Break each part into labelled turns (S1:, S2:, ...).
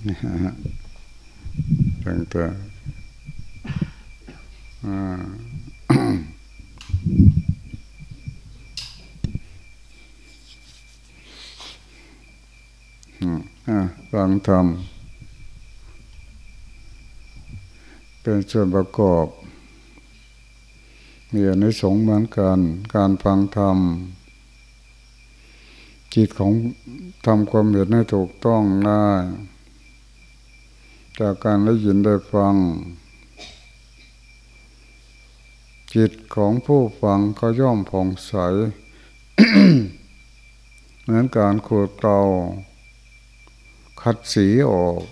S1: ตั้งแต่ฟังธรรมเป็นส่วนประกอบ มีอนิสงส์เหมือนกัน การฟังธรรม จิตของทำความเห็นให้ถูกต้องได้ จากการได้ยินได้ฟัง จิตของผู้ฟังก็ย่อมผ่องใส เหมือนการขูดเกลาขัดสีออก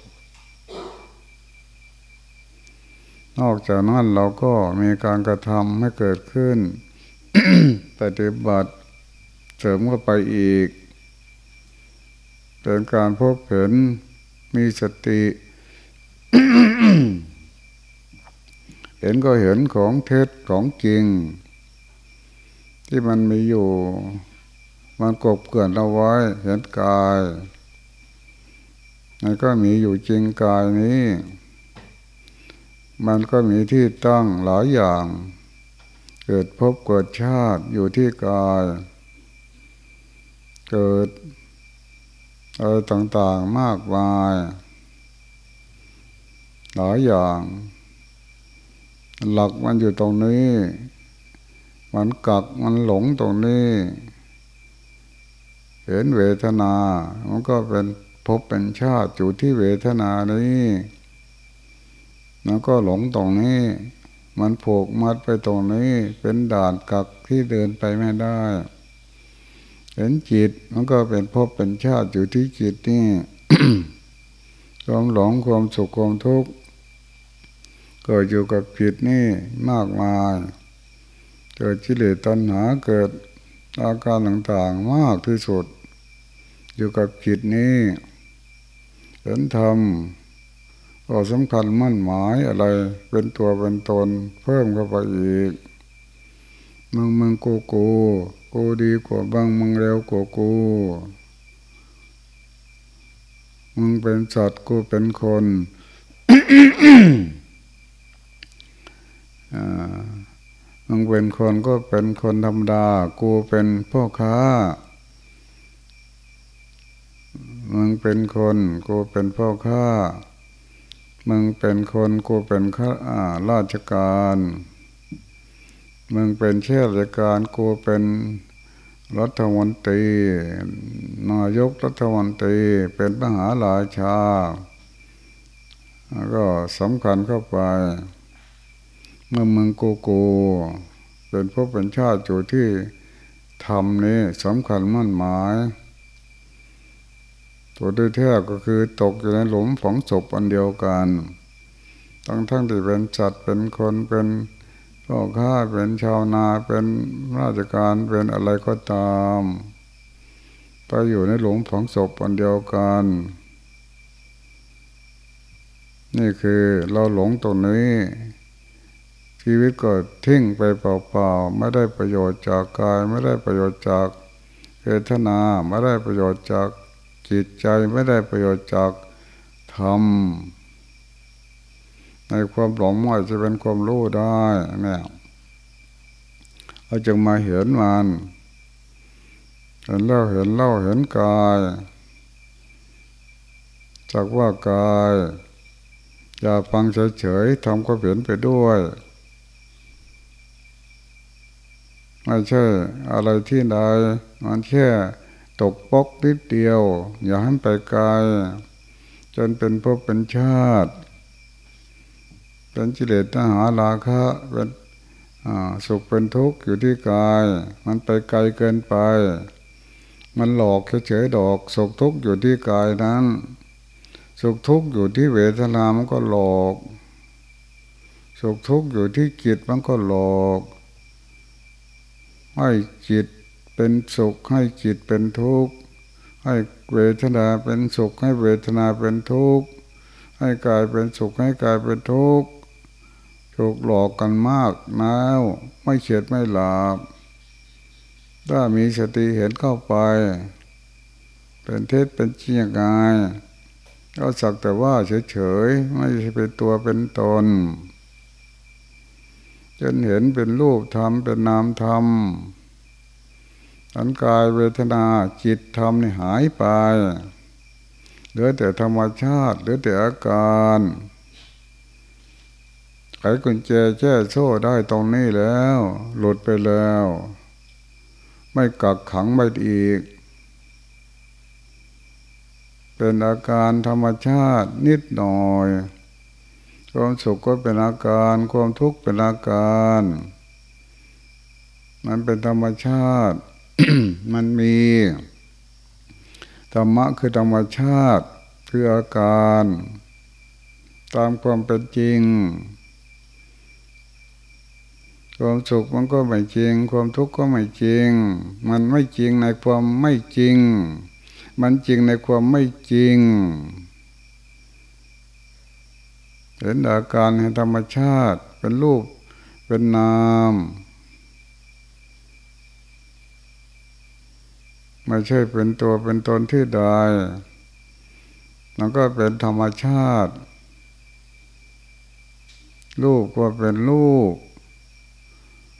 S1: นอกจากนั้นเราก็มีการกระทำให้เกิดขึ้นปฏิบัติเสริมเข้าไปอีก เป็นการพบเห็นมีสติ เห็นก็เห็นของเท็จของจริง ที่มันมีอยู่ มันกบเกินเอาไว้ เห็นกายมันก็มีอยู่จริงกายนี้ มันก็มีที่ตั้งหลายอย่าง เกิดพบเกิดชาติอยู่ที่กาย เกิดอะไรต่างๆมากมาย หลายอย่าง หลักมันอยู่ตรงนี้ มันกักมันหลงตรงนี้ เห็นเวทนา มันก็เป็นพบเป็นชาติอยู่ที่เวทนานี้แล้วก็หลงตรงนี้ มันผูกมัดไปตรงนี้ เป็นด่านกักที่เดินไปไม่ได้ เห็นจิตมันก็เป็นพบเป็นชาติอยู่ที่จิตนี่ความหลงความสุขความทุกข์ เกิดอยู่กับจิตนี่มากมาย เกิดชิเลตัณหาเกิดอาการต่างๆมากที่สุด อยู่กับจิตนี้เห็นธรรมก็สำคัญมั่นหมายอะไร เป็นตัวเป็นตน เพิ่มเข้าไปอีกมึงมึงกูกูกูดีกว่าบางมึงเร็วกว่ากู มึงเป็นสัตว์กูเป็นคน มึงเป็นคนก็เป็นคนธรรมดา กูเป็นพ่อค้า มึงเป็นคน กูเป็นพ่อค้า มึงเป็นคนกูเป็นข้าราชการ มึงเป็นเชราชการ กูเป็นรัฐมนตรี นายกรัฐมนตรี เป็นมหาราชาก็สำคัญเข้าไป เมื่อเมืองโกโกเป็นพวกเป็นชาติอยู่ที่ธรรมนี้สำคัญมั่นหมาย ตัวด้วยแท้ก็คือตกอยู่ในหลุมฝังศพอันเดียวกัน ทั้งทั้งที่เป็นสัตว์เป็นคนเป็นพ่อค้าเป็นชาวนาเป็นราชการเป็นอะไรก็ตามไปอยู่ในหลุมฝังศพอันเดียวกัน นี่คือเราหลงตรงนี้ ชีวิตก็ทิ้งไปเปล่าๆไม่ได้ประโยชน์จากกายไม่ได้ประโยชน์จากเวทนาไม่ได้ประโยชน์จากจิตใจไม่ได้ประโยชน์จากธรรมในความหลงม่จะเป็นความรู้ได้เนี่ยเราจึงมาเห็นมันเห็นเล่าเห็นเล่าเห็นกายจากว่ากาย อย่าฟังเฉยๆทำก็เห็นไปด้วย ไม่ใช่อะไรที่ใดมันแค่ตกปกนิดเดียว อย่าให้ไปไกลจนเป็นพบเป็นชาติ เป็นจิเลตหาราคะเป็นสุขเป็นทุกข์อยู่ที่กาย มันไปไกลเกินไป มันหลอกเฉยๆดอกสุขทุกข์อยู่ที่กายนั้น สุขทุกข์อยู่ที่เวทนามันก็หลอก สุขทุกข์อยู่ที่จิตมันก็หลอก ให้จิตเป็นสุข ให้จิตเป็นทุกข์ให้เวทนาเป็นสุข ให้เวทนาเป็นทุกข์ให้กายเป็นสุขให้กายเป็นทุกข์ถูกหลอกกันมากแล้วไม่เฉียดไม่หลับถ้ามีสติเห็นเข้าไป เป็นเทศเป็นเชียงกายก็สักแต่ว่าเฉยๆไม่ใช่เป็นตัวเป็นตน จนเห็นเป็นรูปธรรมเป็นนามธรรมอันกายเวทนาจิตธรรมนี่หายไปเหลือแต่ธรรมชาติเหลือแต่อาการไขกุญแจแจ้โซ่ได้ตรงนี้แล้ว หลุดไปแล้ว ไม่กักขังไม่อีก เป็นอาการธรรมชาตินิดหน่อย ความสุขก็เป็นอาการ ความทุกข์เป็นอาการ มันเป็นธรรมชาติ มันมีธรรมะคือธรรมชาติคืออาการ ตามความเป็นจริง ความสุขมันก็ไม่จริง ความทุกข์ก็ไม่จริง มันไม่จริงในความไม่จริง มันจริงในความไม่จริง เห็นอาการแห่งธรรมชาติเป็นรูปเป็นนามไม่ใช่เป็นตัวเป็นตนที่ใดมันก็เป็นธรรมชาติรูปก็เป็นรูป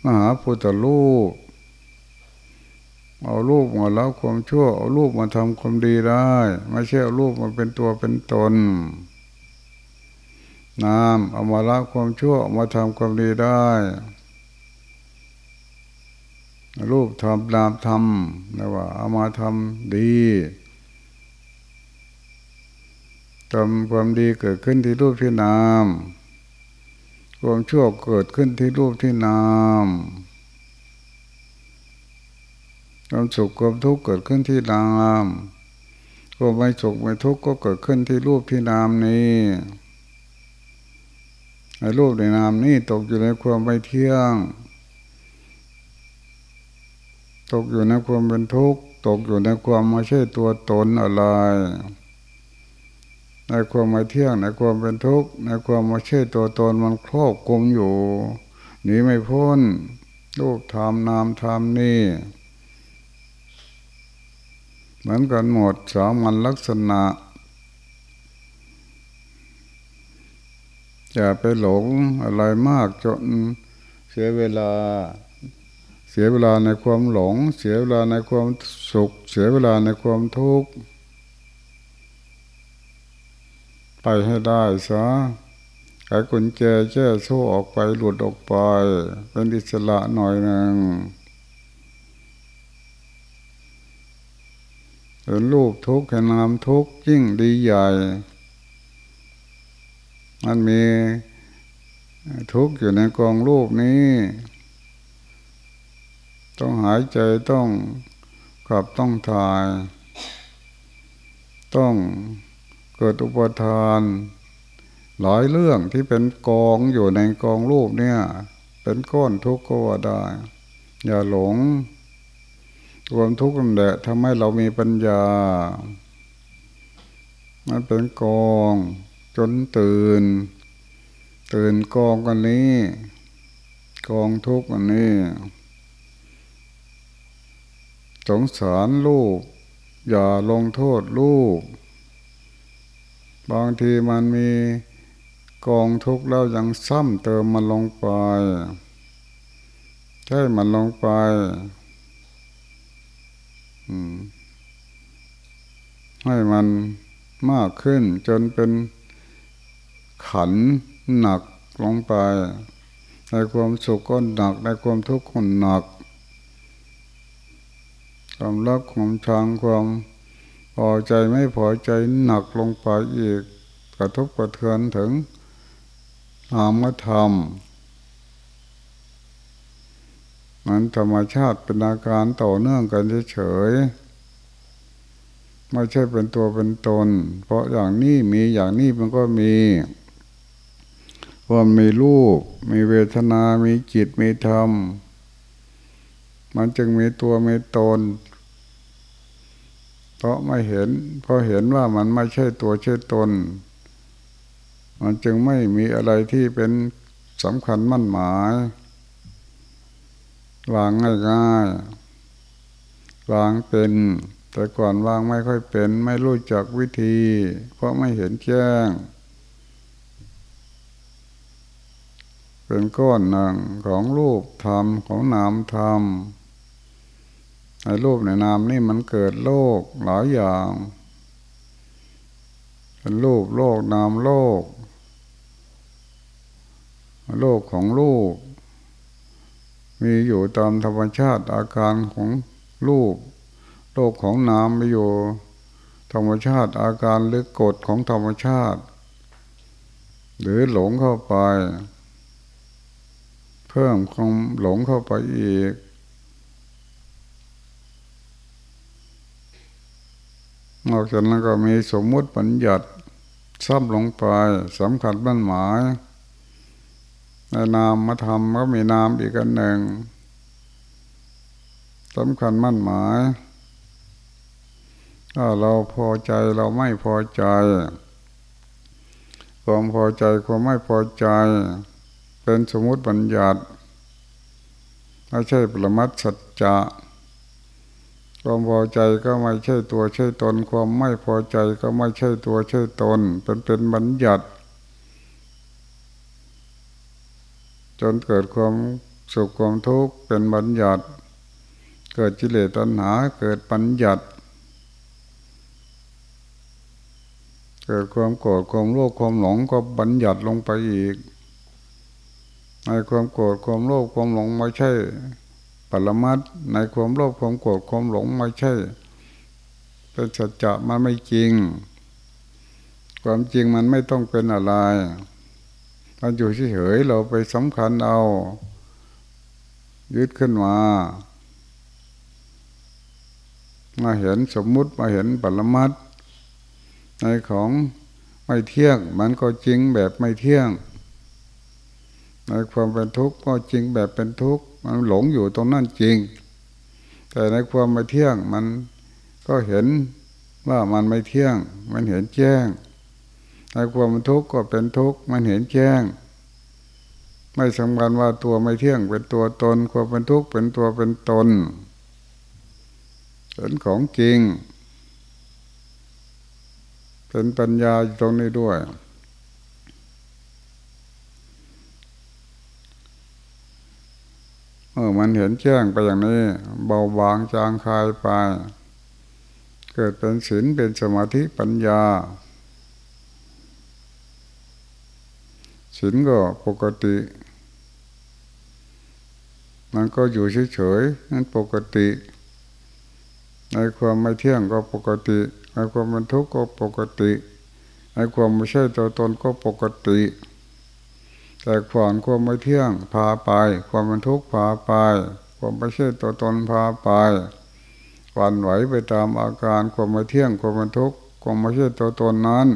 S1: มหาพุทธลูก เอาลูกมาแล้วความชั่ว เอาลูกมาทำความดีได้ ไม่ใช่เอาลูกมาเป็นตัวเป็นตน นามเอามาละความชั่วมาทำความดีได้ รูปทำนามทำนะว่า เอามาทำดีทำความดีเกิดขึ้นที่รูปที่นามความชั่วเกิดขึ้นที่รูปที่นามความสุขความทุกข์เกิดขึ้นที่นามความไม่สุขไม่ทุกข์ก็เกิดขึ้นที่รูปที่นามนี้ รูปในนามนี้ตกอยู่ในความไม่เที่ยง ตกอยู่ในความเป็นทุกข์ ตกอยู่ในความไม่ใช่ตัวตนอะไร ในความไม่เที่ยงในความเป็นทุกข์ในความไม่ใช่ตัวตนมันครอบคุมอยู่หนีไม่พ้นลูกทำนามทำนี่เหมือนกันหมดสามันลักษณะ อย่าไปหลงอะไรมากจนเสียเวลา เสียเวลาในความหลง เสียเวลาในความสุข เสียเวลาในความทุกข์ไปให้ได้ซะไอ้กุญแจแช่โซ่ออกไปหลุดออกไป เป็นอิสระหน่อยหนึ่งเห็นรูปทุกข์เห็นนามทุกข์ยิ่งดีใหญ่ มันมีทุกข์อยู่ในกองรูปนี้ ต้องหายใจต้องขับต้องถ่าย ต้องเกิดอุปทาน หลายเรื่องที่เป็นกองอยู่ในกองรูปเนี่ย เป็นก้อนทุกข์ก็ว่าได้ อย่าหลงรวมทุกข์นั่นแหละทำให้เรามีปัญญา มันเป็นกอง จนตื่น ตื่นกองกันนี้ กองทุกข์อันนี้ สงสารลูก อย่าลงโทษลูก บางทีมันมีกองทุกข์แล้วยังซ้ำเติมมันลงไปใช่มันลงไป ให้มันมากขึ้นจนเป็น ขันหนักลงไป ในความสุขก็หนัก ในความทุกข์ก็หนัก ความรักความชังความพอใจไม่พอใจหนักลงไปอีก กระทบกระเทือนถึงนามธรรมมันธรรมชาติเป็นอาการต่อเนื่องกันเฉยๆไม่ใช่เป็นตัวเป็นตน เพราะอย่างนี้มีอย่างนี้มันก็มี ว่ามีรูป มีเวทนา มีจิต มีธรรม มันจึงมีตัวมีตน เพราะไม่เห็น เพราะเห็นว่ามันไม่ใช่ตัวใช่ตน มันจึงไม่มีอะไรที่เป็นสำคัญมั่นหมาย วางง่ายๆ วางเป็น แต่ก่อนวางไม่ค่อยเป็น ไม่รู้จักวิธี เพราะไม่เห็นแจ้ง เป็นก้อนหนังของรูปธรรมของนามธรรมในรูปในนามนี่มันเกิดโลกหลายอย่างเป็นรูปโลกนามโลก โลกของรูป มีอยู่ตามธรรมชาติอาการของรูป โลกของนามมีอยู่ธรรมชาติอาการหรือกฎของธรรมชาติ หรือหลงเข้าไป เพิ่มความหลงเข้าไปอีก นอกจากนั้นก็มีสมมุติปัญญัติซ้ำลงไปสำคัญมั่นหมายในนามมาทำก็มีนามอีกอันหนึ่งสำคัญมั่นหมายถ้าเราพอใจเราไม่พอใจ ความพอใจความไม่พอใจ เป็นสมมติบัญญัติไม่ใช่ปรมัตสัจจะความพอใจก็ไม่ใช่ตัวใช่ตน ความไม่พอใจก็ไม่ใช่ตัวใช่ตน เป็นเป็นบัญญัติ จนเกิดความสุขความทุกข์เป็นบัญญัติ เกิดจิเลตัณหาเกิดปัญญัติ เกิดความโกรธความโลภความหลงก็บัญญัติลงไปอีก ในความโกรธความโลภความหลงไม่ใช่ ปรมัตในความโลภความโกรธความหลงไม่ใช่ เป็นสัจจะมันไม่จริง ความจริงมันไม่ต้องเป็นอะไรมันอยู่เฉยๆเราไปสำคัญเอา ยึดขึ้นมามาเห็นสมมุติมาเห็นปรมัตในของไม่เที่ยง มันก็จริงแบบไม่เที่ยง ในความเป็นทุกข์ก็จริงแบบเป็นทุกข์มันหลงอยู่ตรงนั้นจริง แต่ในความไม่เที่ยงมันก็เห็นว่ามันไม่เที่ยง มันเห็นแจ้ง ในความทุกข์ก็เป็นทุกข์มันเห็นแจ้ง ไม่สำคัญว่าตัวไม่เที่ยงเป็นตัวตน ความเป็นทุกข์เป็นตัวเป็นตนเห็นของจริง เป็นปัญญาตรงนี้ด้วย เออมันเห็นแจ้งไปอย่างนี้ เบาบางจางคลายไป เกิดเป็นศีลเป็นสมาธิปัญญาศีลก็ปกติ มันก็อยู่เฉยๆนั่นปกติ ในความไม่เที่ยงก็ปกติในความเป็นทุกข์ก็ปกติในความไม่ใช่ตัวตนก็ปกติ แต่ขวานความไม่เที่ยงพาไป ความเป็นทุกข์พาไป ความไม่ใช่ตัวตนพาไปวันไหวไปตามอาการความไม่เที่ยงความเป็นทุกข์ความไม่ใช่ตัวตนนั้น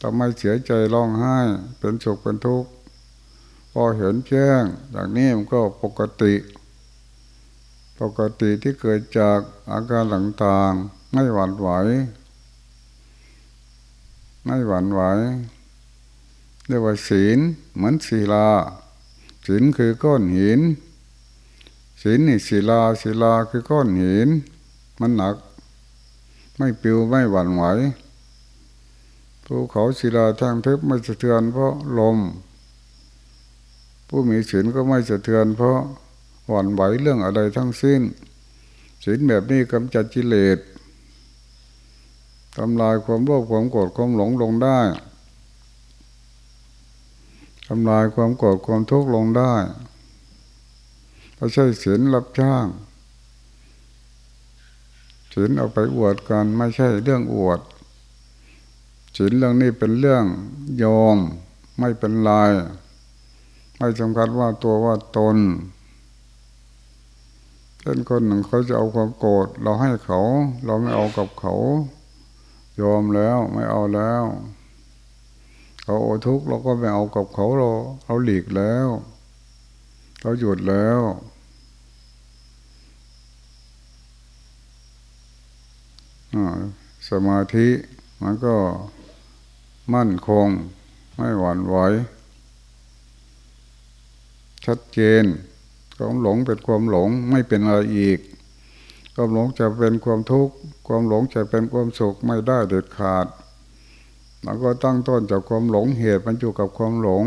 S1: ทำให้เสียใจร้องไห้เป็นสุขเป็นทุกข์พอเห็นแจ้งอย่างนี้มันก็ปกติ ปกติที่เกิดจากอาการต่างๆไม่หวั่นไหวไม่หวั่นไหว เรียกว่าศีลเหมือนศีลาศีลคือก้อนหินศีลนี่ศีลาศีลาคือก้อนหิน มันหนัก ไม่ปิวไม่หวั่นไหวภูเขาศิลาทางทึบไม่สะเทือนเพราะลม ผู้มีศีลก็ไม่สะเทือนเพราะหวั่นไหวเรื่องอะไรทั้งสิ้นศีลแบบนี้กำจัดกิเลสทำลายความโลภความโกรธความหลงลงได้ ทำลายความโกรธความทุกข์ลงได้ไม่ใช่ศีลรับจ้างศีลเอาไปอวดกันไม่ใช่เรื่องอวดศีลเรื่องนี้เป็นเรื่องยอมไม่เป็นลายไม่สำคัญว่าตัวว่าตนเช่นคนหนึ่งเขาจะเอาความโกรธเราให้เขา เราไม่เอากับเขา ยอมแล้วไม่เอาแล้ว เขาทุกข์เราก็ไม่เอากับเขาเราเราหลีกแล้วเราหยุดแล้ว สมาธิมันก็มั่นคงไม่หวั่นไหวชัดเจนความหลงเป็นความหลงไม่เป็นอะไรอีก ความหลงจะเป็นความทุกข์ความหลงจะเป็นความสุขไม่ได้เด็ดขาด มันก็ตั้งต้นจากความหลงเหตุมันอยู่กับความหลง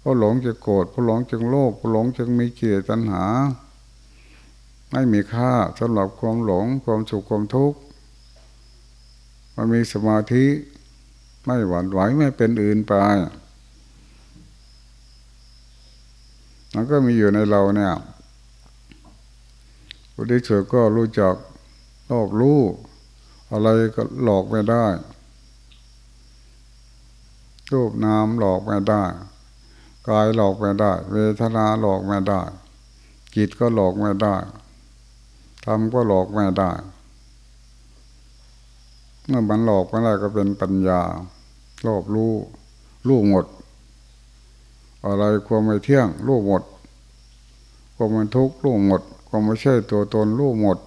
S1: เพราะหลงจะโกรธเพราะหลงจึงโลภเพราะหลงจึงมีเกียรตัณหา ไม่มีค่าสำหรับความหลงความสุขความทุกข์มันมีสมาธิไม่หวั่นไหวไม่เป็นอื่นไปมันก็มีอยู่ในเราเนี่ยผู้ที่สุดก็รู้จักรอบรู้อะไรก็หลอกไม่ได้ รูปนามหลอกไม่ได้ กายหลอกไม่ได้ เวทนาหลอกไม่ได้ จิตก็หลอกไม่ได้ธรรมก็หลอกไม่ได้ เมื่อมันหลอกไม่ได้ก็เป็นปัญญา รอบรู้รู้หมด อะไรความไม่เที่ยงรู้หมดความมันทุกข์รู้หมดความไม่ใช่ตัวตนรู้หมด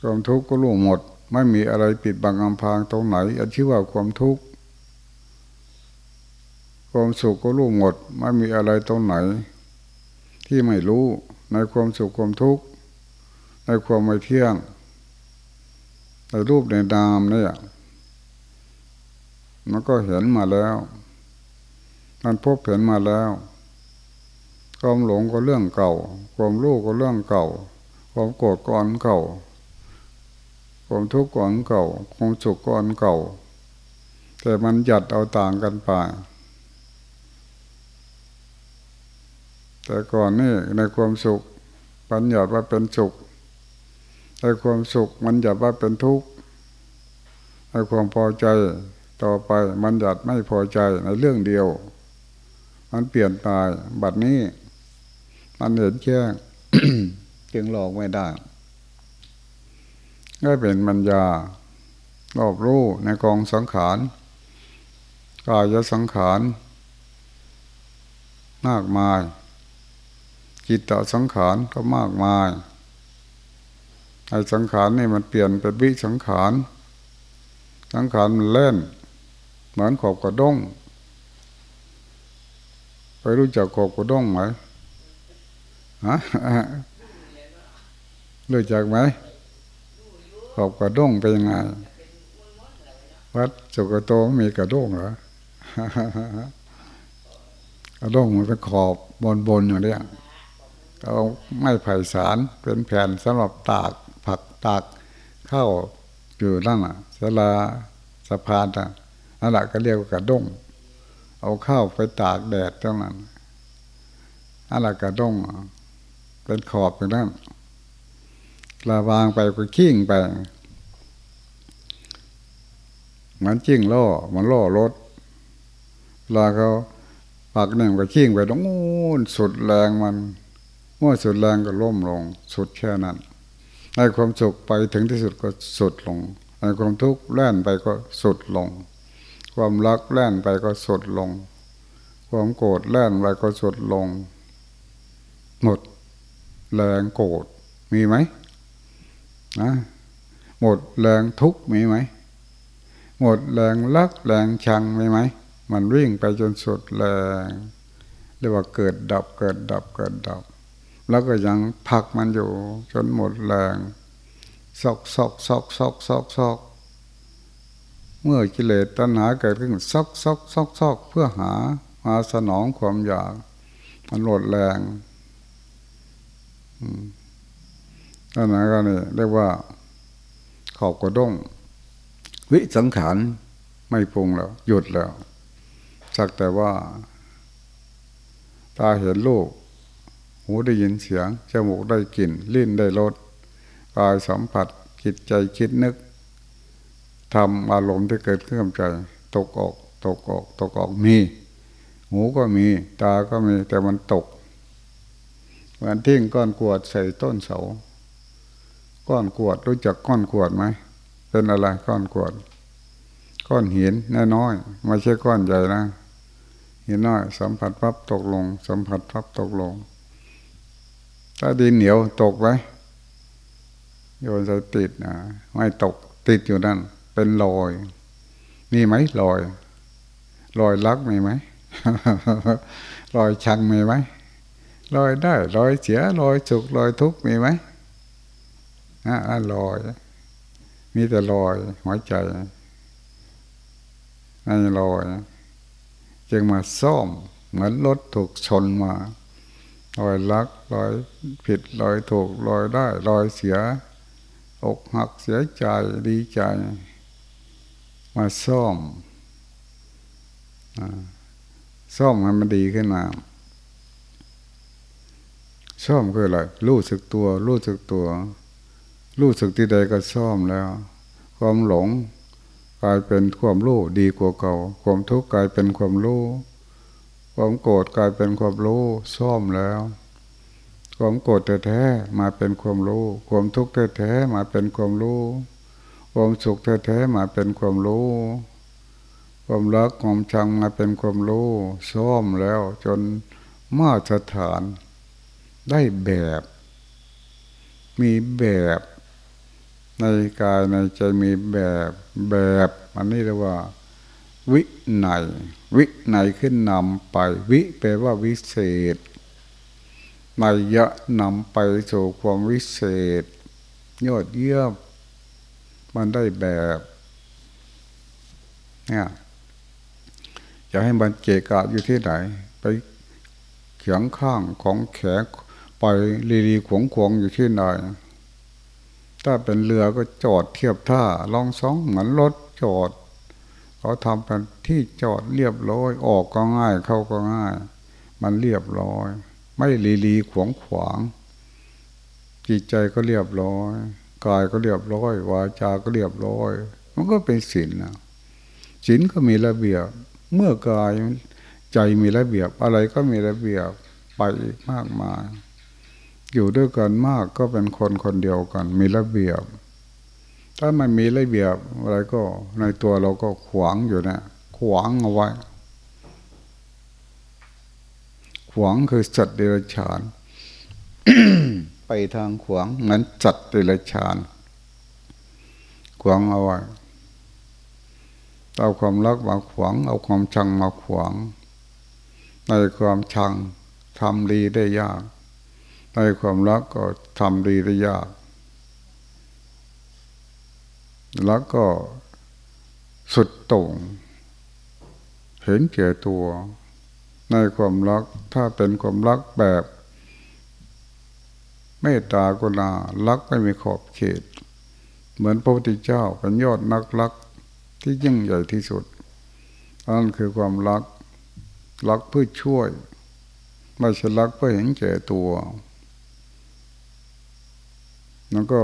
S1: ความทุกข์ก็รู้หมด ไม่มีอะไรปิดบังอำพางตรงไหนอันชื่อว่าความทุกข์ความสุขก็รู้หมด ไม่มีอะไรตรงไหน ที่ไม่รู้ในความสุขความทุกข์ในความไม่เที่ยงในรูปในนามเนี่ยมันก็เห็นมาแล้วมันพบเห็นมาแล้วความหลงก็เรื่องเก่า ความรู้ก็เรื่องเก่า ความโกรธก็อันเก่า ความทุกข์ก็อันเก่าความสุขก็อันเก่า แต่มันหยัดเอาต่างกันไปแต่ก่อนนี่ในความสุขปัญญาว่าเป็นสุขในความสุขมันหยัดว่าเป็นทุกข์ในความพอใจต่อไปมันหยัดไม่พอใจในเรื่องเดียว มันเปลี่ยนไปบัดนี้ มันเห็นแค่จึงหลอกไม่ได้ ก็เป็นมัญญารอบรู้ในกองสังขารกายสังขารมากมาย จิตตสังขารก็มากมายไอ้สังขารนี่มันเปลี่ยนเป็นวิสังขารสังขารมันเล่น เหมือนขอบกระด้งไปรู้จักขอบกระด้งไหมฮะรู้จักไหม อบกระด้งเป็นยังไงวัดสุกโตมีกระด้งเหรอกระด้งมันเป็นขอบบนๆอย่างนี้เอาไม้ไผ่สารเป็นแผ่นสำหรับตากผักตากข้าวอยู่นั่นอะสลาสะพานอะนั่นแหละก็เรียกว่ากระด้งเอาข้าวไปตากแดดตรงนั้นนั่นแหละกระด้งเป็นขอบอย่างนั้น ลาวางไปก็ขี้งไป มันจิ้งล่อ มันล่อรถลาเขาปากหนึ่งไปขี้งไปตรงนู้นสุดแรงมันเมื่อสุดแรงก็ล่มลง สุดแค่นั้นในความสุขไปถึงที่สุดก็สุดลงในความทุกข์แล่นไปก็สุดลง ความรักแล่นไปก็สุดลง ความโกรธแล่นไปก็สุดลง หมดแรงโกรธมีไหม นะหมดแรงทุกข์มีไหม หมดแรงรักแรงชังมีไหม มันวิ่งไปจนสุดแรงเรียกว่าเกิดดับเกิดดับเกิดดับ แล้วก็ยังพักมันอยู่ จนหมดแรงซอกซอกซอกซอกซอกซอกเมื่อกิเลสตัณหาเกิดขึ้นซอกซอกซอกซอกเพื่อหามาสนองความอยากมันหมดแรงอั นนั้นก็นี่เรียกว่าขอบกระด้ง วิสังขารไม่ปรุงแล้ว หยุดแล้วสักแต่ว่าตาเห็นลูกหูได้ยินเสียง จมูกได้กลิ่น ลิ้นได้รสกายสัมผัสจิตใจคิดนึกทำอารมณ์ที่เกิดขึ้นกับใจ ตกออก ตกออก ตกออกมี หูก็มี ตาก็มีแต่มันตกเหมือนทิ้งก้อนกวดใส่ต้นเสา ก้อนกวดรู้จักก้อนกวดไหมเป็นอะไรก้อนกวด ก้อนหินน้อยๆไม่ใช่ก้อนใหญ่นะหินน้อยสัมผัสพับตกลง สัมผัสพับตกลง ถ้าดินเหนียวตกไหมโยนใส่ติดนะไม่ตกติดอยู่นั่น เป็นรอยมีไหมรอยรอยลักมีไหมรอยชังมีไหมลอยได้ลอยเสียลอยสุขลอยทุกข์มีไหม อ่าลอย มีแต่ลอยหัวใจนั่นลอยจึงมาซ่อม เหมือนรถถูกชนมาลอยลักลอยผิดลอยถูกลอยได้ลอยเสีย อกหักเสียใจดีใจ มาซ่อมซ่อมให้มันดีขึ้นมาซ่อมคืออะไรรู้สึกตัว รู้สึกตัว รู้สึกที่ใดก็ซ่อมแล้ว ความหลงกลายเป็นความรู้ดีกว่าเก่า ความทุกข์กลายเป็นความรู้ความโกรธกลายเป็นความรู้ซ่อมแล้ว ความโกรธแท้ๆมาเป็นความรู้ ความทุกข์แท้ๆมาเป็นความรู้ ความสุขแท้ๆมาเป็นความรู้ ความรักความชังมาเป็นความรู้ซ่อมแล้ว จนมาตรฐานได้แบบ มีแบบ ในกายในใจมีแบบแบบอันนี้เรียกว่า วิไนวิไนขึ้นนำไป วิแปลว่าวิเศษนยะนำไปสู่ความวิเศษ ยอดเยี่ยมมันได้แบบเนี่ยจะให้มันเกะกะอยู่ที่ไหน ไปเขียงข้างของแขกปล่อยลีลีขวงขวงอยู่ที่ไหน ถ้าเป็นเรือก็จอดเทียบท่าลองสองเหมือนรถจอดเขาทำเป็นที่จอดเรียบร้อย ออกก็ง่ายเข้าก็ง่าย มันเรียบร้อย ไม่ลีลีขวงขวาง จิตใจก็เรียบร้อย กายก็เรียบร้อยวาจา ก็เรียบร้อย มันก็เป็นศีลนะศีลก็มีระเบียบ เมื่อกายใจมีระเบียบ อะไรก็มีระเบียบไปมากมาย อยู่ด้วยกันมากก็เป็นคนคนเดียวกัน มีระเบียบ ถ้ามันมีระเบียบอะไรก็ในตัวเราก็ขวางอยู่นะ ขวางเอาไว้ ขวางคือสัตว์เดรัจฉาน ไปทางขวางเหมือนสัตว์เดรัจฉาน ขวางเอาไว้เอาความรักมาขวาง เอาความชังมาขวาง ในความชังทำดีได้ยาก ในความรักก็ทำดีได้ยาก แล้วก็สุดโต่งเห็นเก่ตัว ในความรักถ้าเป็นความรักแบบเมตตากรุณารักไม่มีขอบเขต เหมือนพระพุทธเจ้าเป็นยอดนักรักที่ยิ่งใหญ่ที่สุดนั่นคือความรักรักเพื่อช่วย ไม่ใช่รักเพื่อเห็นแก่ตัว แล้วก็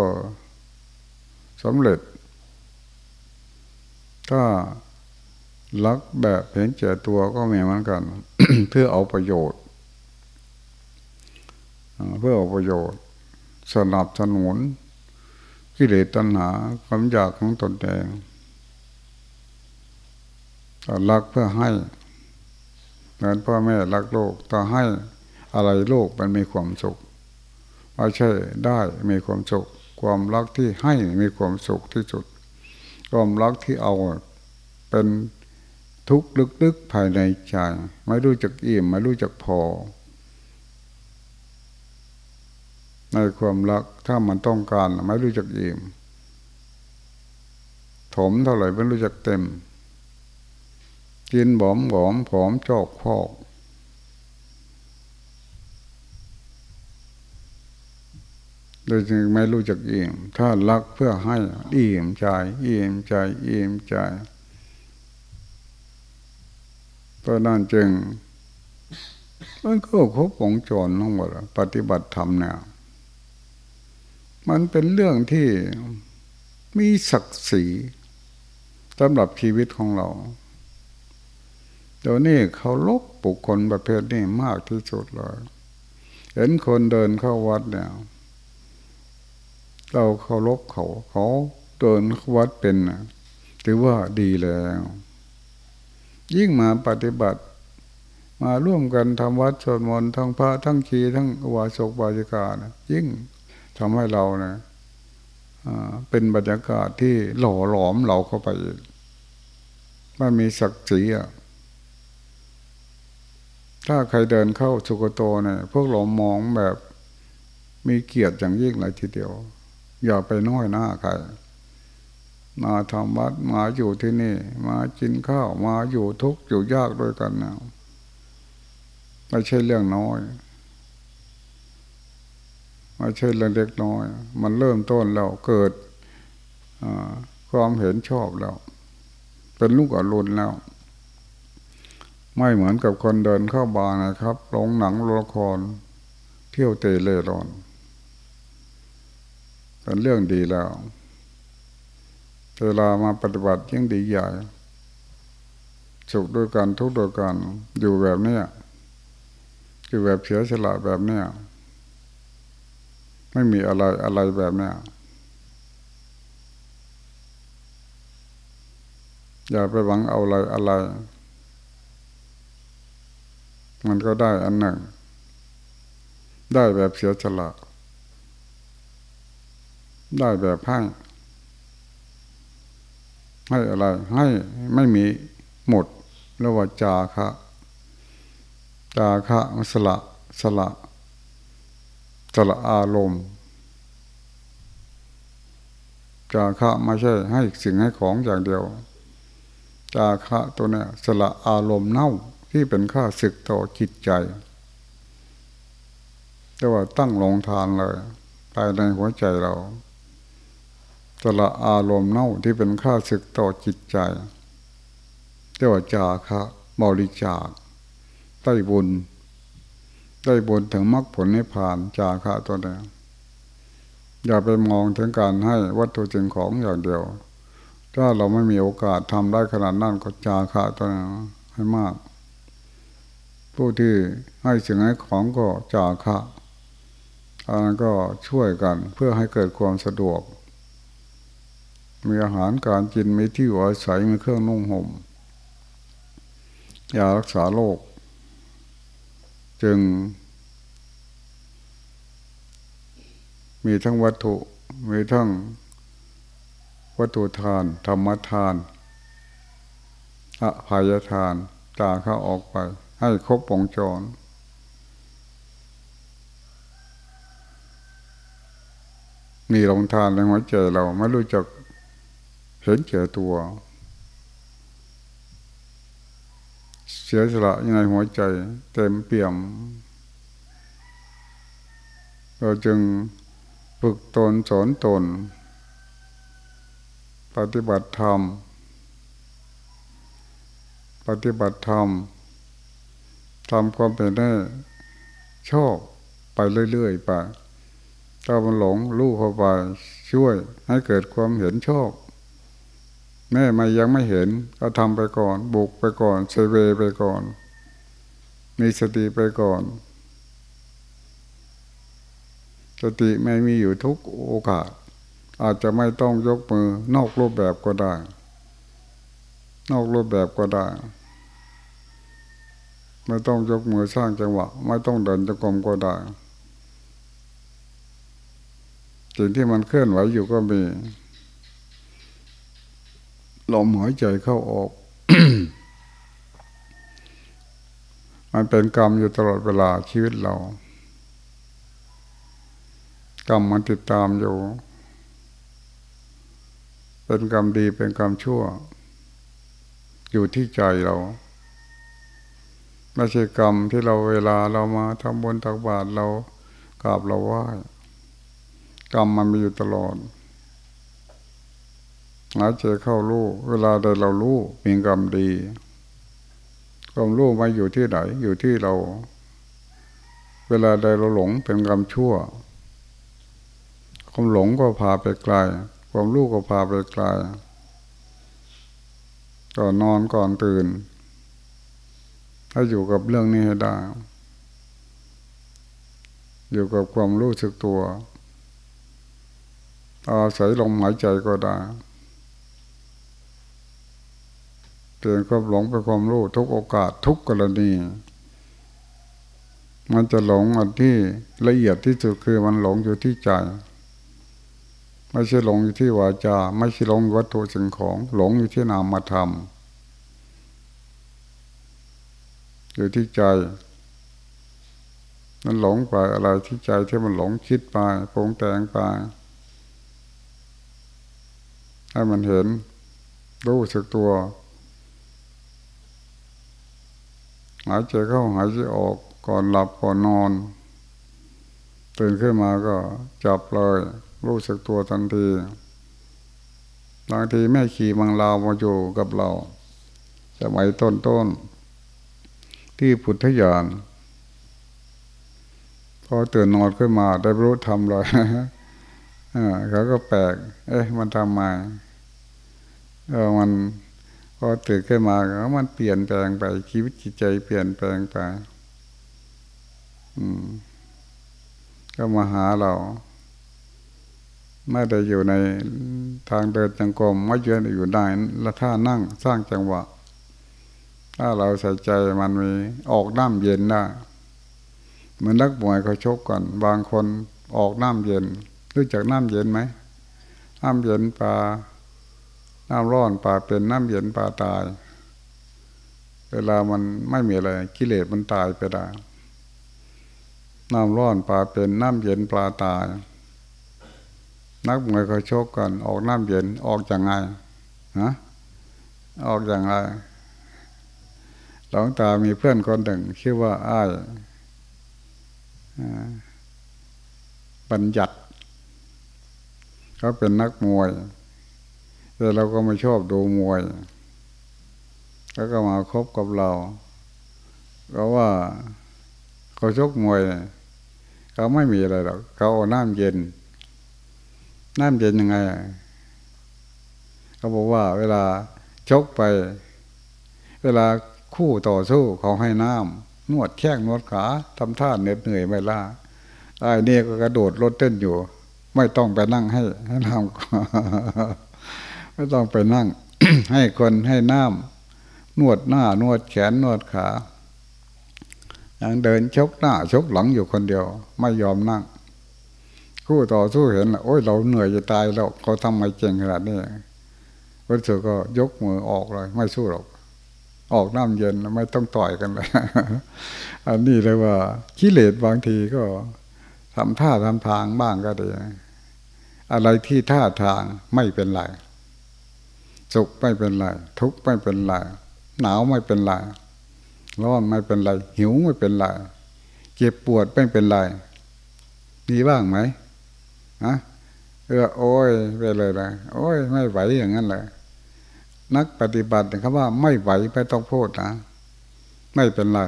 S1: สำเร็จ ถ้ารักแบบเห็นแก่ตัวก็มีเหมือนกัน เพื่อเอาประโยชน์ เพื่อเอาประโยชน์ สนับสนุนกิเลสตัณหาความอยากของตนเองรักเพื่อให้เหมือนพ่อแม่รักโลกถ้าให้อะไรโลกมันมีความสุข ไม่ใช่ได้มีความสุข ความรักที่ให้มีความสุขที่สุด ความรักที่เอาเป็นทุกข์ลึกๆภายในใจ ไม่รู้จักอิ่มไม่รู้จักพอ ในความรักถ้ามันต้องการไม่รู้จักอิ่มถมเท่าไหร่ไม่รู้จักเต็ม กินบอมบอมผอมจอกพอก โดยจึงไม่รู้จักอิ่ม ถ้ารักเพื่อให้อิ่มใจอิ่มใจอิ่มใจเพราะนั่นจึงมันก็ครบวงจรทั้งหมดปฏิบัติธรรมเนี่ยมันเป็นเรื่องที่มีศักดิ์ศรีสำหรับชีวิตของเราเดี๋ยวนี้เขาลบปุคคลประเภทนี้มากที่สุดเลย เห็นคนเดินเข้าวัดเนี่ย เราเคารพเขา เขาเดินวัดเป็นถือว่าดีแล้ว ยิ่งมาปฏิบัติ มาร่วมกันทำวัดสวดมนต์ทั้งพระทั้งคีทั้งวาสกบาจิกานะยิ่งทำให้เรานะเป็นบรรยากาศที่หล่อหลอมเราเข้าไปมันมีศักดิ์ศรีอะถ้าใครเดินเข้าสุกโตเนี่ยพวกเรามองแบบมีเกียรติอย่างยิ่งเลยทีเดียว อย่าไปน้อยหน้าใครมาทำวัดมาอยู่ที่นี่ มากินข้าวมาอยู่ทุกข์อยู่ยากด้วยกันนะไม่ใช่เรื่องน้อยไม่ใช่เรื่องเล็กน้อย มันเริ่มต้นแล้วเกิดความเห็นชอบแล้ว เป็นลูกอรุณแล้ว ไม่เหมือนกับคนเดินเข้าบาร์นะครับลงหนังละครเที่ยวเตะเล่ร่อน เป็นเรื่องดีแล้วเวลามาปฏิบัติยิ่งดีใหญ่สุขด้วยกันทุกข์ด้วยกันอยู่แบบนี้อยู่แบบเสียสละแบบนี้ไม่มีอะไรอะไรแบบนี้อย่าไปหวังเอาอะไรอะไร มันก็ได้อันหนึ่ง ได้แบบเสียสละ ได้แบบให้ให้อะไรให้ไม่มีหมดเรียกว่าจาคะจาคะมสละสละสละอารมณ์จาคะไม่ใช่ให้สิ่งให้ของอย่างเดียว จาคะตัวเนี้ยสละอารมณ์เน่าที่เป็นค่าศึกต่อจิตใจแต่ว่าตั้งลงทานเลยภายในหัวใจเรา ละอารมณ์เน่าที่เป็นค่าศึกต่อจิตใจเรียกว่าจาคะบริจาคได้บุญได้บุญถึงมรรคผลนิพพานจาคะตัวนี้อย่าไปมองถึงการให้วัตถุสิ่งของอย่างเดียว ถ้าเราไม่มีโอกาสทำได้ขนาดนั้นก็จาคะตัวนี้ให้มาก ผู้ที่ให้สิ่งให้ของก็จาคะอันนั้นก็ช่วยกันเพื่อให้เกิดความสะดวก มีอาหารการกินมีที่อยู่อาศัยมีเครื่องนุ่งห่มยารักษาโรคจึง มีทั้งวัตถุ มีทั้งวัตถุทาน ธรรมทานอภัยทานตาเข้าออกไป ให้ครบวงจรมีลงทานในหัวใจเราไม่รู้จัก เห็นแก่ตัว เสียสละยังไงหัวใจ เต็มเปี่ยม เราจึงฝึกตนสอนตน ปฏิบัติธรรม ปฏิบัติธรรมทำความเป็นได้ชอบไปเรื่อยๆไปถ้ามันหลงลูกเข้าไปช่วยให้เกิดความเห็นชอบ แม่มายังไม่เห็น ก็ทำไปก่อน บุกไปก่อนเซเวไปก่อน มีสติไปก่อน สติไม่มีอยู่ทุกโอกาส อาจจะไม่ต้องยกมือนอกรูปแบบก็ได้ นอกรูปแบบก็ได้ ไม่ต้องยกมือสร้างจังหวะ ไม่ต้องเดินจงกรมก็ได้สิ่งที่มันเคลื่อนไหวอยู่ก็มี ลมหายใจเข้าออก มันเป็นกรรมอยู่ตลอดเวลาชีวิตเรา กรรมมันติดตามอยู่ เป็นกรรมดีเป็นกรรมชั่ว อยู่ที่ใจเราไม่ใช่กรรมที่เราเวลาเรามาทำบุญตักบาตรเรากราบเราไหว้กรรมมันมีอยู่ตลอด หายใจเข้ารู้เวลาใดเรารู้มีกรรมดีความรู้มาอยู่ที่ไหนอยู่ที่เรา เวลาใดเราหลงเป็นกรรมชั่ว ความหลงก็พาไปไกลความรู้ก็พาไปไกลก่อนนอนก่อนตื่น ถ้าอยู่กับเรื่องนี้ให้ได้ อยู่กับความรู้สึกตัวอาศัยลมหายใจก็ได้ เตือนความหลงไปความรู้ทุกโอกาสทุกกรณี มันจะหลงอันที่ละเอียดที่สุดคือมันหลงอยู่ที่ใจ ไม่ใช่หลงอยู่ที่วาจา ไม่ใช่หลงวัตถุสิ่งของหลงอยู่ที่นามธรรมอยู่ที่ใจ มันหลงไปอะไรที่ใจที่มันหลงคิดไปปรุงแต่งไปให้มันเห็นรู้สึกตัว หายใจเข้าหายใจออกก่อนหลับก่อนนอน ตื่นขึ้นมาก็จับเลยรู้สึกตัวทันทีบางทีแม่ขี่มังลาวมาอยู่กับเราสมัยต้นต้นที่พุทธยานพอตื่นนอนขึ้นมาได้รู้ทำเลยเขาก็แปลก เอ๊ะ มันทำไมเออมัน พอตื่นขึ้นมาก็มันเปลี่ยนแปลงไปชีวิตจิตใจเปลี่ยนแปลงไปอืม ก็มาหาเราไม่ได้อยู่ในทางเดินจังกรมไม่ยืนอยู่ได้ล้วถ้านั่งสร้างจังหวะ ถ้าเราใส่ใจมันมีออกน้ำเย็นได้เหมือนนักมวยเขาชกกันบางคนออกน้ำเย็น รู้จักน้ำเย็นไหมน้ำเย็นปลา น้ำร้อนปลาเป็นน้ำเย็นปลาตาย เวลามันไม่มีอะไรกิเลสมันตายไปได้น้ำร้อนปลาเป็นน้ำเย็นปลาตาย นักมวยเขาชกกัน ออกน้ำเย็นออกจากไงฮะออกอย่างไรหลวงตามีเพื่อนคนหนึ่งชื่อว่าอ้ายบัญญัติเขาเป็นนักมวย แต่เราก็ไม่ชอบดูมวย แล้วก็มาคบกับเรา เพราะว่าเขาชกมวยเขาไม่มีอะไรหรอกเขาเอาน้ำเย็น น้ำเย็นยังไงเขาบอกว่า เวลาชกไป เวลาคู่ต่อสู้เขาให้น้ำนวดแข้งนวดขาทำท่าเหน็ดเหนื่อยไม่ล่าไอ้นี่ก็กระโดดรถเต้นอยู่ ไม่ต้องไปนั่งให้ให้ทำ ไม่ต้องไปนั่ง ให้คนให้น้ำนวดหน้านวดแขนนวดขายังเดินชกหน้าชกหลังอยู่คนเดียว ไม่ยอมนั่ง คู่ต่อสู้เห็นโอ้ยเราเหนื่อยจะตายแล้วเขาทำไมเจ๋งขนาดนี้วันเสาร์ก็ยกมือออกเลย ไม่สู้หรอกออกน้ำเย็นไม่ต้องต่อยกันเลยอันนี้เลยว่ากิเลสบางทีก็ทำท่าทำทางบ้างก็ดีอะไรที่ท่าทางไม่เป็นไร สุขไม่เป็นไรทุกข์ไม่เป็นไรหนาวไม่เป็นไรร้อนไม่เป็นไร หิวไม่เป็นไรเจ็บปวดไม่เป็นไรมีบ้างไหมฮะเออโอ้ยไปเลยนะโอ้ยไม่ไหวอย่างนั้นเลยนักปฏิบัติเขาว่าไม่ไหวไม่ต้องพูดนะไม่เป็นไร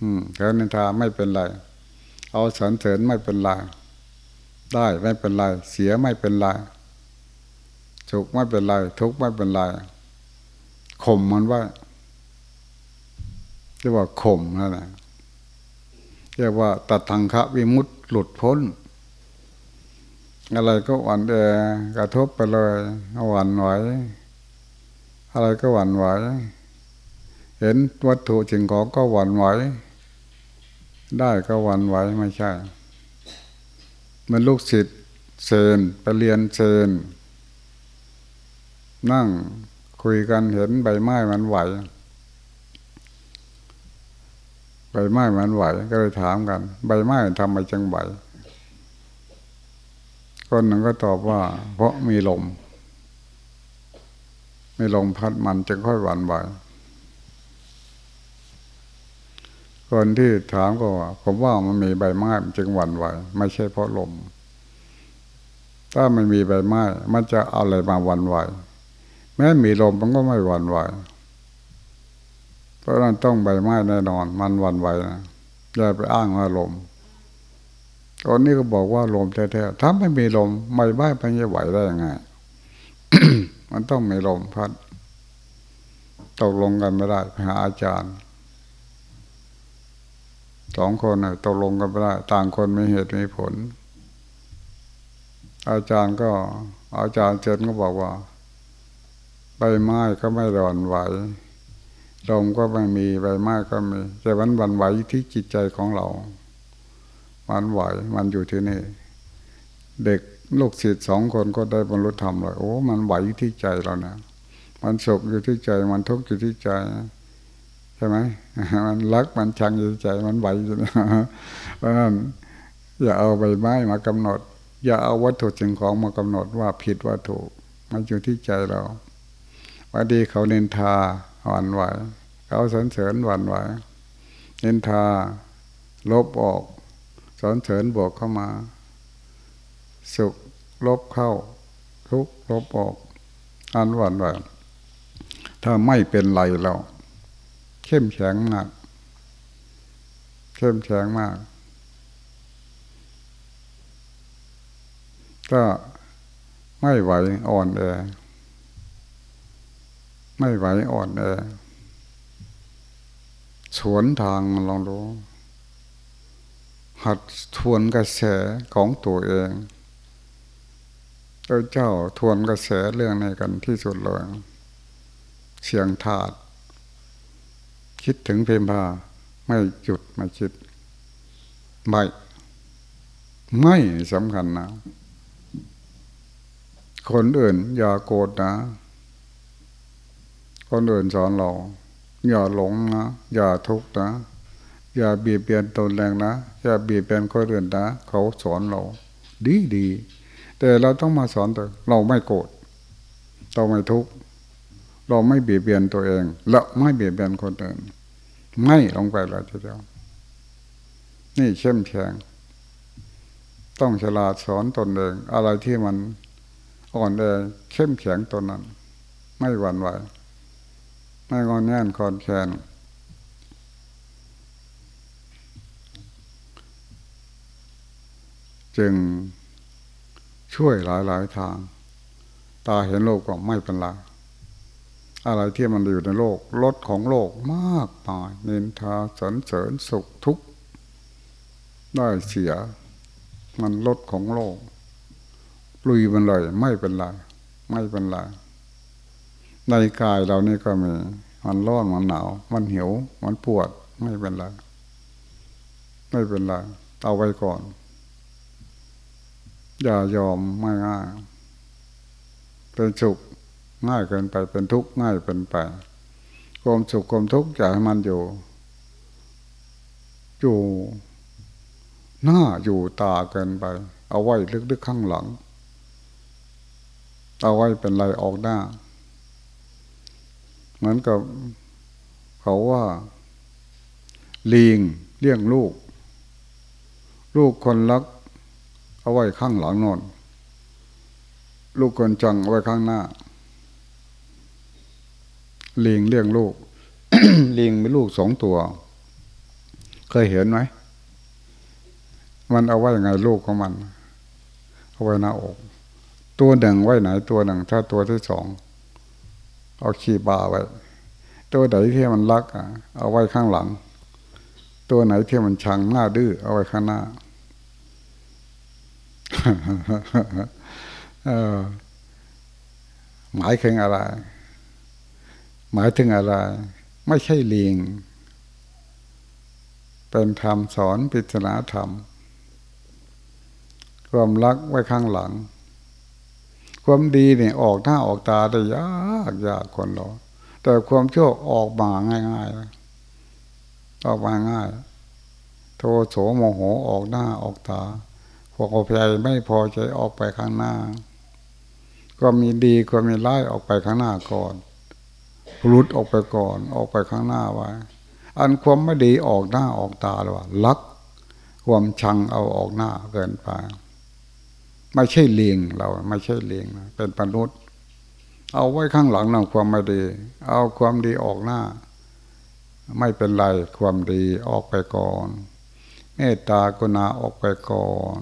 S1: อืมเทนินทาไม่เป็นไร เอาสรรเสริญไม่เป็นไรได้ไม่เป็นไร เสียไม่เป็นไร สุขไม่เป็นไร ทุกข์ไม่เป็นไรข่มมันว่าเรียกว่าข่มนั่นแหละเรียกว่าตัดทางคะวิมุตต์หลุดพ้น อะไรก็หวั่นแอกระทบไปเลยหวั่นไหวอะไรก็หวั่นไหวเห็นวัตถุสิ่งของก็หวั่นไหวได้ก็หวั่นไหวไม่ใช่ มันลูกศิษย์เซนไปเรียนเซน นั่งคุยกันเห็นใบไม้มันไหว ใบไม้มันไหว ก็เลยถามกัน ใบไม้ทำไมจังไหว คนหนึ่งก็ตอบว่า เพราะมีลม มีลมพัดมันจึงค่อยหวั่นไหวคนที่ถามก็ว่าผมว่ามันมีใบไม้จึงหวั่นไหว ไม่ใช่เพราะลม ถ้าไม่มีใบไม้มันจะเอาอะไรมาหวั่นไหว แม้มีลมมันก็ไม่หวั่นไหวเพราะนั้นต้องใบไม้แน่นอน มันหวั่นไหวนะอย่าไปอ้างว่าลมตอนนี้ก็บอกว่าลมแท้ๆถ้าไม่มีลมใบไม้มันจะไหวได้ยังไงมันต้องมีลมพัดตกลงกันไม่ได้ไปหาอาจารย์สองคนนะตกลงกันไม่ได้ต่างคนมีเหตุมีผล อาจารย์ก็ อาจารย์เจนก็บอกว่า ใบไม้ก็ไม่ร้อนไหวลมก็ไม่มีใบไม้ก็มีแต่มันวันไหวที่จิตใจของเรามันไหวมันอยู่ที่นี่ เด็กลูกศิษย์สองคนก็ได้บรรลุธรรมเลยโอ้มันไหวที่ใจเรานะมันสุขอยู่ที่ใจ มันทุกข์อยู่ที่ใจใช่ไหมมันรักมันชังอยู่ใจมันไหวอยู่เพราะนั้นอย่าเอาใบไม้มากำหนด อย่าเอาวัตถุสิ่งของมากำหนดว่าผิดว่าถูกมันอยู่ที่ใจเรา วันดีเขาเนินทาหวันไหวเขาสรรเสริญหวันไหวเนินทา ลบออกสรรเสริญบวกเข้ามา สุขลบเข้า ทุกลบออก อันหวันไหวถ้าไม่เป็นไรเราเข้มแข็งมาก เข้มแข็งมาก ก็ไม่ไหวอ่อนแอ ไม่ไหวอ่อนแอสวนทางลองดู หัดทวนกระแสของตัวเองเจ้าทวนกระแสเรื่องในกันที่สุดเลยเสียงถาด คิดถึงเพมพาไม่จุดไม่คิด ไม่ ไม่สำคัญนะ คนอื่นอย่าโกรธนะ คนอื่นสอนเรา อย่าหลงนะ อย่าทุกข์นะ อย่าเบียดเบียนตนแรงนะ อย่าเบียดเบียนคนอื่นนะ เขาสอนเรา ดีดี แต่เราต้องมาสอนตัวเราไม่โกรธ เราไม่ทุกข์ เราไม่เบียดเบียนตัวเองและไม่เบียดเบียนคนอื่น ไม่ลงไปเลยทีเดียวนี่เข้มแข็งต้องฉลาดสอนตนเอง อะไรที่มันอ่อนแอเข้มแข็งตนนั้น ไม่หวั่นไหว ไม่งอนแน่นคอนแคนจึงช่วยหลายหลายทาง ตาเห็นโลกก็ไม่เป็นไรอะไรที่มันอยู่ในโลกลดของโลกมากมายนินทาสนเสริญสุขทุกข์ได้เสีย มันลดของโลกลุยมันเลยไม่เป็นไร ไม่เป็นไร ในกายเรานี่ก็มี มันร้อนมันหนาว มันหิว มันปวดไม่เป็นไรไม่เป็นไรเอาไว้ก่อน อย่ายอมไม่ง่ายเป็นสุขง่ายเกินไปเป็นทุกข์ง่ายเป็นไปความสุขความทุกข์อยาให้มันอยู่ อยู่หน้าอยู่ตาเกินไป เอาไว้ลึกๆข้างหลัง เอาไว้เป็นไรออกหน้า เหมือนกับเขาว่าลิงเลี้ยงลูก ลูกคนรัก เอาไว้ข้างหลังนอน ลูกคนจังเอาไว้ข้างหน้าลิงเลี้ยงลูกลิงมีลูกสองตัว เคยเห็นไหม มันเอาไว้ยังไงลูกของมัน เอาไว้หน้าอก ตัวหนึ่งไว้ไหนตัวหนึ่ง ถ้าตัวที่สอง เอาขี้บาไว้ ตัวไหนที่มันรักอะเอาไว้ข้างหลัง ตัวไหนที่มันชังหน้าดื้อเอาไว้ข้างหน้าหมายถึงอะไร หมายถึงอะไร ไม่ใช่เลิงเป็นธรรมสอนปิศนาธรรม ความรักไว้ข้างหลัง ความดีเนี่ยออกหน้าออกตาได้ยากยากคนเราแต่ความชั่วออกมาง่ายๆออกมาง่าย โทโสโมโหออกหน้าออกตาความพอใจไม่พอใจออกไปข้างหน้า ก็มีดีก็มีร้ายออกไปข้างหน้าก่อนรุดออกไปก่อน ออกไปข้างหน้าไว้อันความไม่ดีออกหน้าออกตาเลยว่าลัก ความชังเอาออกหน้าเกินไป ไม่ใช่เลียงเรา ไม่ใช่เลียงเป็นมนุษย์ เอาไว้ข้างหลังนะความไม่ดี เอาความดีออกหน้า ไม่เป็นไรความดีออกไปก่อนเมตตากรุณาออกไปก่อน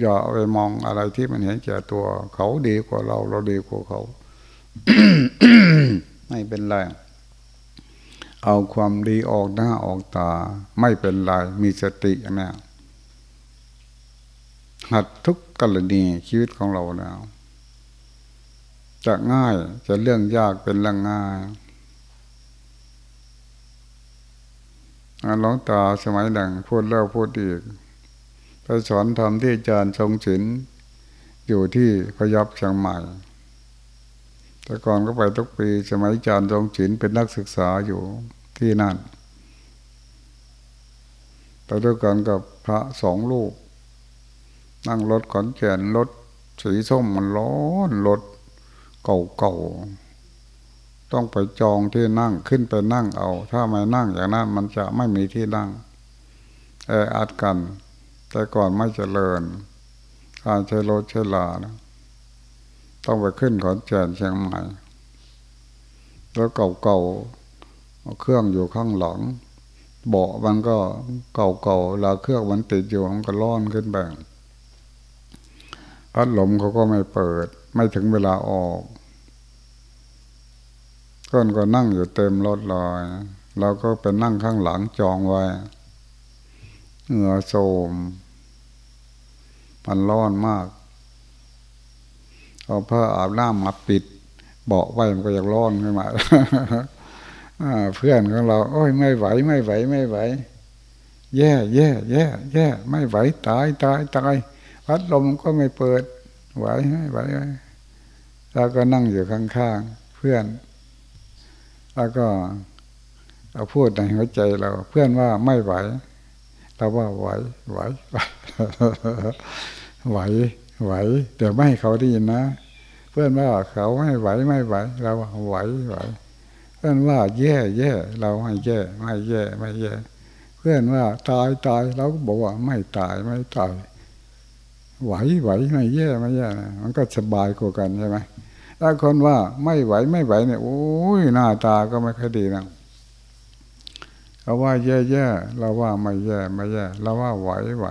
S1: อย่าไปมองอะไรที่มันเห็นแก่ตัว เขาดีกว่าเรา เราดีกว่าเขา ไม่เป็นไร เอาความดีออกหน้าออกตา ไม่เป็นไร มีสตินะ หัดทุกกรณีชีวิตของเราแล้วจะง่ายจะเรื่องยากเป็นเรื่องง่ายหลวงตาสมัยหนึ่งพูดแล้วพูดอีกไปสอนธรรมที่อาจารย์ทรงศิลอยู่ที่พยับเชียงใหม่ แต่ก่อนก็ไปทุกปีสมัยอาจารย์ทรงศิลเป็นนักศึกษาอยู่ที่นั่นไปด้วยกันกับพระสองลูก นั่งรถขอนแก่นรถสีส้มมันร้อนรถเก่าๆต้องไปจองที่นั่งขึ้นไปนั่งเอา ถ้าไม่นั่งอย่างนั้นมันจะไม่มีที่นั่งแออัดกัน แต่ก่อนไม่เจริญการใช้รถใช้ลานะต้องไปขึ้นขอนแก่นเชียงใหม่แล้วเก่าๆเครื่องอยู่ข้างหลังเบาะมันก็เก่าๆแล้วเครื่องมันติดอยู่มันก็ร้อนขึ้นแบบ พัดลมเขาก็ไม่เปิด ไม่ถึงเวลาออกก้นก็นั่งอยู่เต็มรถลอยเราก็ไปนั่งข้างหลังจองไว้เหงื่อโสมมันร้อนมากเอาผ้าอาบน้ำมาปิด เบาะไว้มันก็ยังร้อนขึ้นมาเพื่อนของเรา โอ้ยไม่ไหวไม่ไหวไม่ไหว แย่แย่แย่แย่ไม่ไหวตายตายตาย พัดลมก็ไม่เปิดไหวไม่ไหวเราก็นั่งอยู่ข้างๆเพื่อน แล้วก็เราพูดในหัวใจเรา เพื่อนว่าไม่ไหว เราว่าไหวไหวไหวไหวแต่ไม่ให้เขาได้ยินนะ เพื่อนว่าเขาไม่ไหวไม่ไหว เราไหวไหวเพื่อนว่าแย่แย่เราไม่แย่ไม่แย่ไม่แย่ เพื่อนว่าตายตายเราก็บอกว่าไม่ตายไม่ตาย ไหวไหวไม่แย่ไม่แย่มันก็สบายกว่ากันใช่ไหมถ้าคนว่าไม่ไหวไม่ไหวเนี่ยโอ้ยหน้าตาก็ไม่ค่อยดีนะเราว่าแย่แย่เราว่าไม่แย่ไม่แย่เราว่าไหวไหว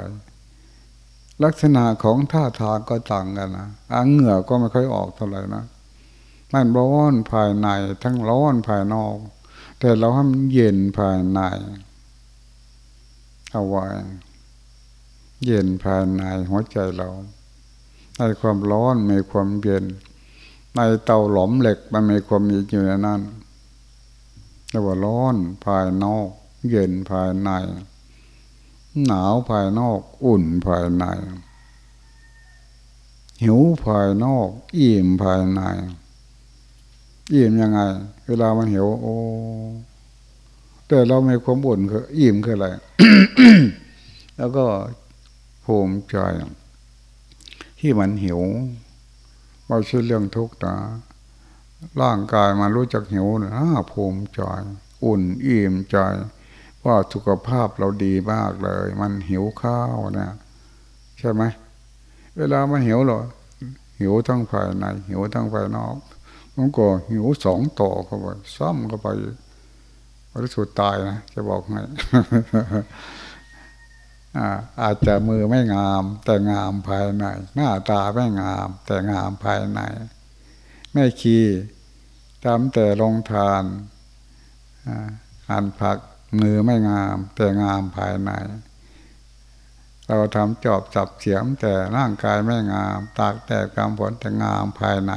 S1: ลักษณะของท่าทางก็ต่างกันนะอังเหงื่อก็ไม่ค่อยออกเท่าไหร่นะมันร้อนภายในทั้งร้อนภายนอก แต่เราให้มันเย็นภายในเอาไว้ เย็นภายในหัวใจเรา ในความร้อนมีความเย็น ในเตาหลอมเหล็กมันมีความเย็นอยู่ในนั้นเรียกว่าร้อนภายนอก เย็นภายใน หนาวภายนอก อุ่นภายใน หิวภายนอก อิ่มภายใน อิ่มยังไง เวลามันหิวโอ้แต่เราไม่ความอุ่นคืออิ่มคืออะไร แล้วก็ ภูมิใจ ที่มันหิวไม่ใช่เรื่องทุกข์นะร่างกายมารู้จักหิวนะภูมิใจ อุ่นอิ่มใจ ว่าสุขภาพเราดีมากเลย มันหิวข้าวนะใช่ไหมเวลามันหิวหรอหิวทั้งภายในหิวทั้งภายนอกมันก็หิวสองต่อเข้าไปซ้ำเข้าไปบริสุทธิ์ตายนะจะบอกให้ อาจจะมือไม่งาม แต่งามภายใน หน้าตาไม่งาม แต่งามภายในแม่คีทำแต่ลงทานอ่านผักมือไม่งาม แต่งามภายใน เราทำจอบจับเสียมแต่ร่างกายไม่งาม ตากแต่กำผลแต่งามภายใน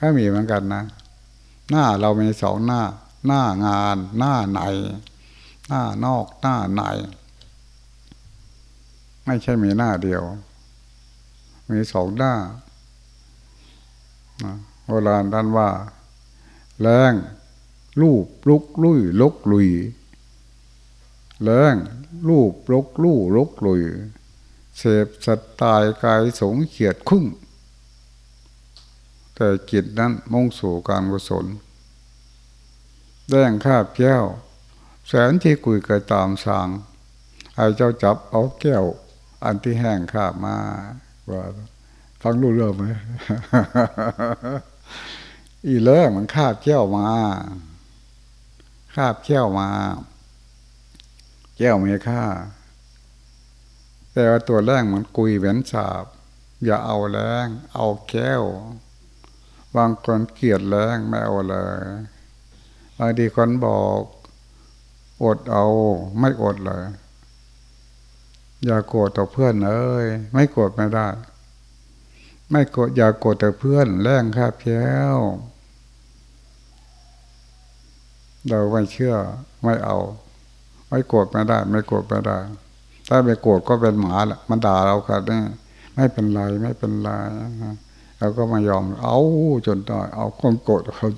S1: ก็มีเหมือนกันนะ หน้าเรามีสองหน้า หน้างาน หน้าใน หน้านอกหน้าในไม่ใช่มีหน้าเดียว มีสองหน้าโบราณท่านว่า แรงลูบลุกลุยลุกลุยแรงลูบลุกลู่ลุกลุยเสพสัตตายกายสงเขียดคุ้งแต่จิตนั้นมุ่งสู่การกุศลแดงคาบแก้ยว แสนที่กุยกระตามสางไอ้เจ้าจับเอาแก้ว อันที่แห้งคาบมาว่าฟังรู้เรื่องไหมอีเลิกมันคาบแก้วมาคาบแก้วมาแก้วมีค่า แต่ว่าตัวแรงมันกุยเหมือนสาบ อย่าเอาแรงเอาแก้วบางคนเกลียดแรงไม่เอาเลยบางทีคนบอก อดเอาไม่อดเลย อย่าโกรธต่อเพื่อนเอ้ยไม่โกรธไม่ได้ ไม่โกรธอย่าโกรธต่อเพื่อนแรงคาบแก้วเราไม่เชื่อไม่เอา ไม่โกรธไม่ได้ ไม่โกรธไม่ได้ ถ้าไม่โกรธก็เป็นหมาละมันด่าเราครับนี่ไม่เป็นไรไม่เป็นไรเราก็มายอม เอาจนได้เอาคนโกรธเขา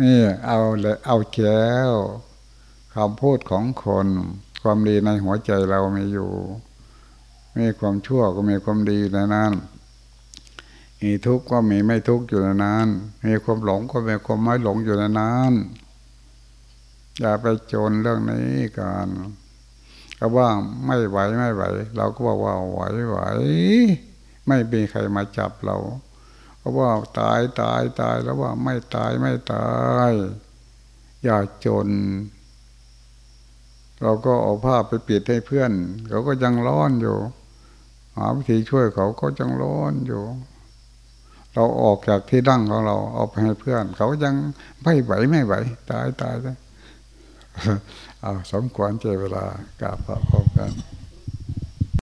S1: นี่เอาเลยเอาแก้ว คำพูดของคน ความดีในหัวใจเรามีอยู่ มีความชั่วก็มีความดีในนั้นมีทุกข์ก็มีไม่ทุกข์อยู่ในนั้น มีความหลงก็มีความไม่หลงอยู่ในนั้นอย่าไปโจรเรื่องนี้กันก็ว่าไม่ไหวไม่ไหว เราก็บอกว่าไหวไหว ไม่มีใครมาจับเราเพราะว่าตายตายตายแล้วว่าไม่ตายไม่ตาย อย่าจน เราก็เอาผ้าไปปิดให้เพื่อน เขาก็ยังร้อนอยู่ หาวิธีช่วยเขาก็ยังร้อนอยู่ เราออกจากที่ดั้งของเราเอาไปให้เพื่อน เขายังไม่ไหวไม่ไหว ตายตายเลยเอาสมควรเจเวลากราบพระพร้อมกัน